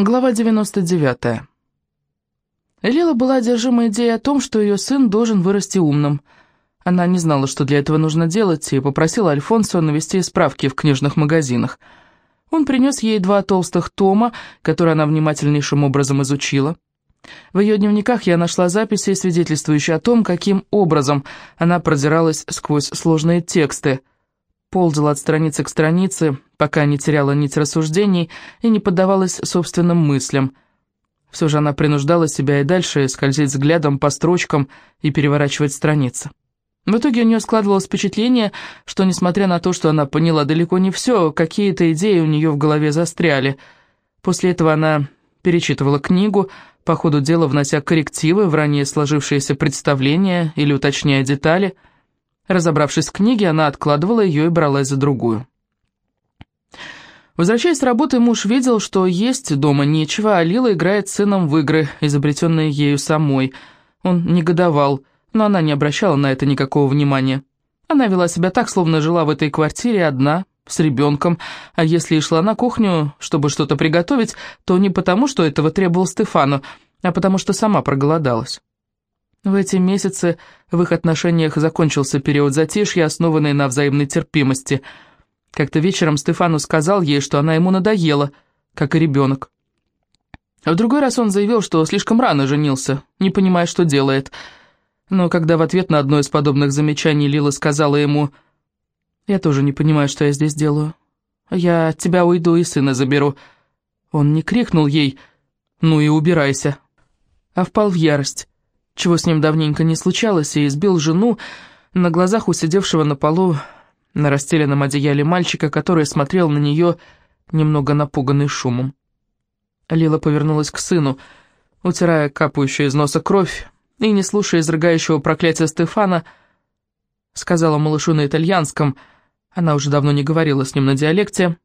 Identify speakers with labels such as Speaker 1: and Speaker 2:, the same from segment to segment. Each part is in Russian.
Speaker 1: Глава 99. Лила была одержима идеей о том, что ее сын должен вырасти умным. Она не знала, что для этого нужно делать, и попросила Альфонсо навести справки в книжных магазинах. Он принес ей два толстых тома, которые она внимательнейшим образом изучила. В ее дневниках я нашла записи, свидетельствующие о том, каким образом она продиралась сквозь сложные тексты – ползала от страницы к странице, пока не теряла нить рассуждений и не поддавалась собственным мыслям. Все же она принуждала себя и дальше скользить взглядом по строчкам и переворачивать страницы. В итоге у нее складывалось впечатление, что, несмотря на то, что она поняла далеко не все, какие-то идеи у нее в голове застряли. После этого она перечитывала книгу, по ходу дела внося коррективы в ранее сложившиеся представления или уточняя детали – Разобравшись в книге, она откладывала ее и бралась за другую. Возвращаясь с работы, муж видел, что есть дома нечего, а Лила играет с сыном в игры, изобретенные ею самой. Он негодовал, но она не обращала на это никакого внимания. Она вела себя так, словно жила в этой квартире одна, с ребенком, а если и шла на кухню, чтобы что-то приготовить, то не потому, что этого требовал Стефану, а потому что сама проголодалась. В эти месяцы в их отношениях закончился период затишья, основанный на взаимной терпимости. Как-то вечером Стефану сказал ей, что она ему надоела, как и ребенок. А в другой раз он заявил, что слишком рано женился, не понимая, что делает. Но когда в ответ на одно из подобных замечаний Лила сказала ему, «Я тоже не понимаю, что я здесь делаю. Я от тебя уйду и сына заберу». Он не крикнул ей «Ну и убирайся», а впал в ярость чего с ним давненько не случалось, и избил жену на глазах у сидевшего на полу на расстеленном одеяле мальчика, который смотрел на нее, немного напуганный шумом. Лила повернулась к сыну, утирая капающую из носа кровь, и, не слушая изрыгающего проклятия Стефана, сказала малышу на итальянском, она уже давно не говорила с ним на диалекте,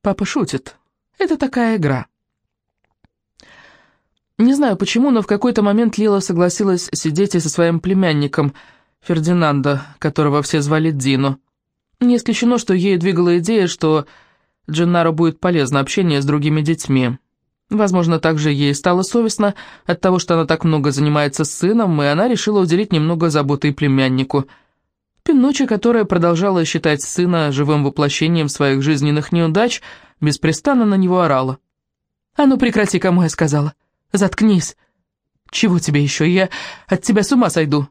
Speaker 1: «Папа шутит. Это такая игра». Не знаю почему, но в какой-то момент Лила согласилась сидеть и со своим племянником, Фердинандо, которого все звали Дино. Не исключено, что ею двигала идея, что Дженнаро будет полезно общение с другими детьми. Возможно, также ей стало совестно от того, что она так много занимается с сыном, и она решила уделить немного заботы и племяннику. Пиночи, которая продолжала считать сына живым воплощением своих жизненных неудач, беспрестанно на него орала. «А ну прекрати, кому я сказала!» Заткнись. Чего тебе еще? Я от тебя с ума сойду.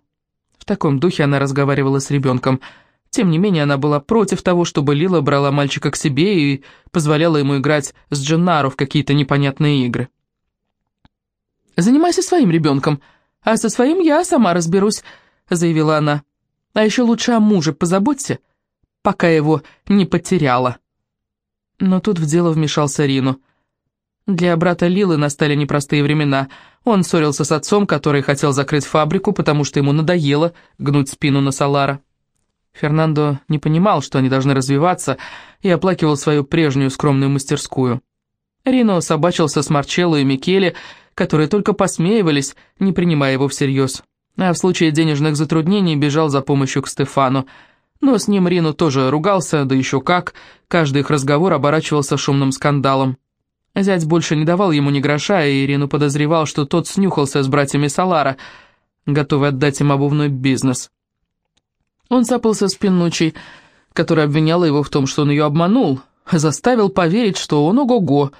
Speaker 1: В таком духе она разговаривала с ребенком. Тем не менее, она была против того, чтобы Лила брала мальчика к себе и позволяла ему играть с Дженнаро в какие-то непонятные игры. «Занимайся своим ребенком, а со своим я сама разберусь», — заявила она. «А еще лучше о муже позаботься, пока его не потеряла». Но тут в дело вмешался Рину. Для брата Лилы настали непростые времена. Он ссорился с отцом, который хотел закрыть фабрику, потому что ему надоело гнуть спину на Салара. Фернандо не понимал, что они должны развиваться, и оплакивал свою прежнюю скромную мастерскую. Рино собачился с Марчелло и Микеле, которые только посмеивались, не принимая его всерьез. А в случае денежных затруднений бежал за помощью к Стефану. Но с ним Рино тоже ругался, да еще как, каждый их разговор оборачивался шумным скандалом. Зять больше не давал ему ни гроша, и Ирину подозревал, что тот снюхался с братьями Салара, готовый отдать им обувной бизнес. Он цапался с Пинучей, которая обвиняла его в том, что он ее обманул, заставил поверить, что он ого-го,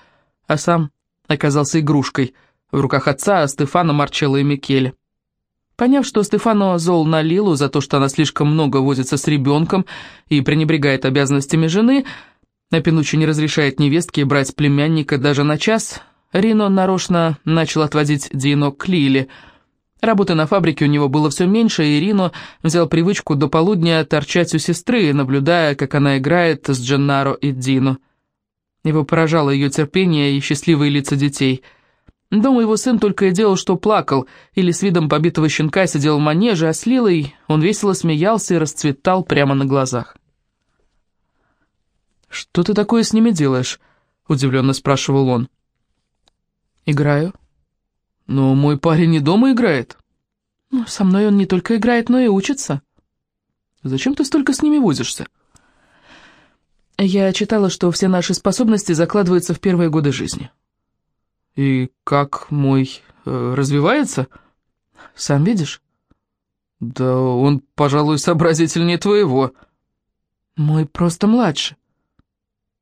Speaker 1: а сам оказался игрушкой в руках отца Стефана, Марчелло и Микеле. Поняв, что Стефано зол на Лилу за то, что она слишком много возится с ребенком и пренебрегает обязанностями жены, а Пинуччи не разрешает невестке брать племянника даже на час, Рино нарочно начал отводить Дино к Лиле. Работы на фабрике у него было все меньше, и Рино взял привычку до полудня торчать у сестры, наблюдая, как она играет с Дженнаро и Дино. Его поражало ее терпение и счастливые лица детей. Дома его сын только и делал, что плакал, или с видом побитого щенка сидел в манеже, а с Лилой он весело смеялся и расцветал прямо на глазах. «Что ты такое с ними делаешь?» — удивленно спрашивал он. «Играю». «Но мой парень не дома играет». «Ну, со мной он не только играет, но и учится». «Зачем ты столько с ними возишься?» «Я читала, что все наши способности закладываются в первые годы жизни». «И как мой э, развивается?» «Сам видишь?» «Да он, пожалуй, сообразительнее твоего». «Мой просто младше».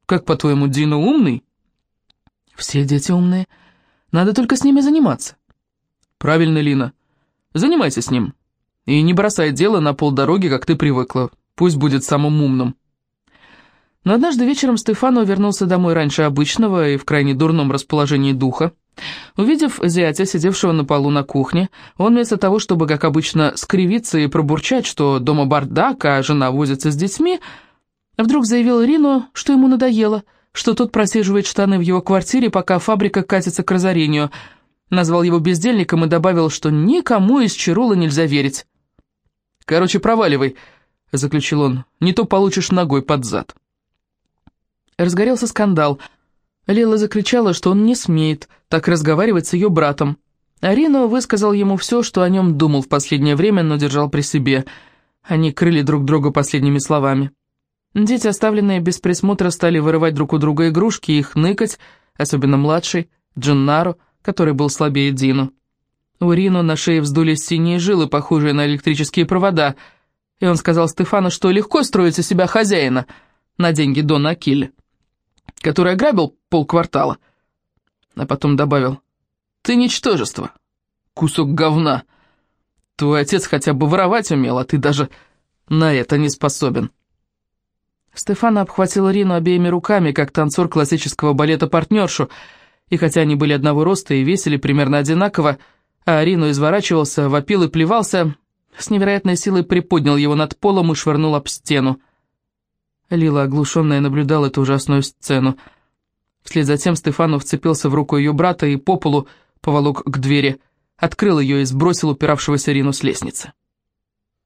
Speaker 1: «Как, по-твоему, Дина умный?» «Все дети умные. Надо только с ними заниматься». «Правильно, Лина. Занимайся с ним. И не бросай дело на полдороги, как ты привыкла. Пусть будет самым умным». Но однажды вечером Стефано вернулся домой раньше обычного и в крайне дурном расположении духа. Увидев зятя, сидевшего на полу на кухне, он вместо того, чтобы, как обычно, скривиться и пробурчать, что дома бардак, а жена возится с детьми, вдруг заявил Рину, что ему надоело, что тот просиживает штаны в его квартире, пока фабрика катится к разорению, назвал его бездельником и добавил, что никому из Чирула нельзя верить. «Короче, проваливай», — заключил он, — «не то получишь ногой под зад». Разгорелся скандал. Лила закричала, что он не смеет так разговаривать с ее братом. Арино высказал ему все, что о нем думал в последнее время, но держал при себе. Они крыли друг друга последними словами. Дети, оставленные без присмотра, стали вырывать друг у друга игрушки и их ныкать, особенно младший, Дженнаро, который был слабее Дину. У Рино на шее вздулись синие жилы, похожие на электрические провода, и он сказал Стефану, что легко строить из себя хозяина на деньги Дона Акилля который ограбил полквартала. А потом добавил, «Ты ничтожество, кусок говна. Твой отец хотя бы воровать умел, а ты даже на это не способен». Стефана обхватил Рину обеими руками, как танцор классического балета партнершу, и хотя они были одного роста и весили примерно одинаково, а Рину изворачивался, вопил и плевался, с невероятной силой приподнял его над полом и швырнул об стену. Лила, оглушенная, наблюдала эту ужасную сцену. Вслед за тем Стефанов вцепился в руку ее брата и по полу поволок к двери, открыл ее и сбросил упиравшегося Рину с лестницы.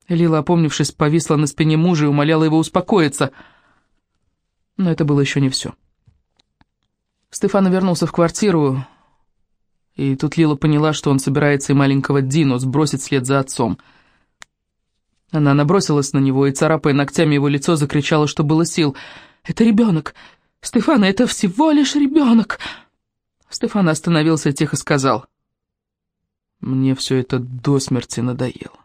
Speaker 1: Лила, опомнившись, повисла на спине мужа и умоляла его успокоиться. Но это было еще не все. Стефан вернулся в квартиру, и тут Лила поняла, что он собирается и маленького Дину сбросить вслед за отцом — она набросилась на него и, царапая ногтями его лицо, закричала, что было сил. «Это ребенок! Стефана, это всего лишь ребенок!» Стефан остановился и тихо сказал. «Мне все это до смерти надоело.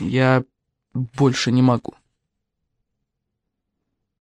Speaker 1: Я больше не могу».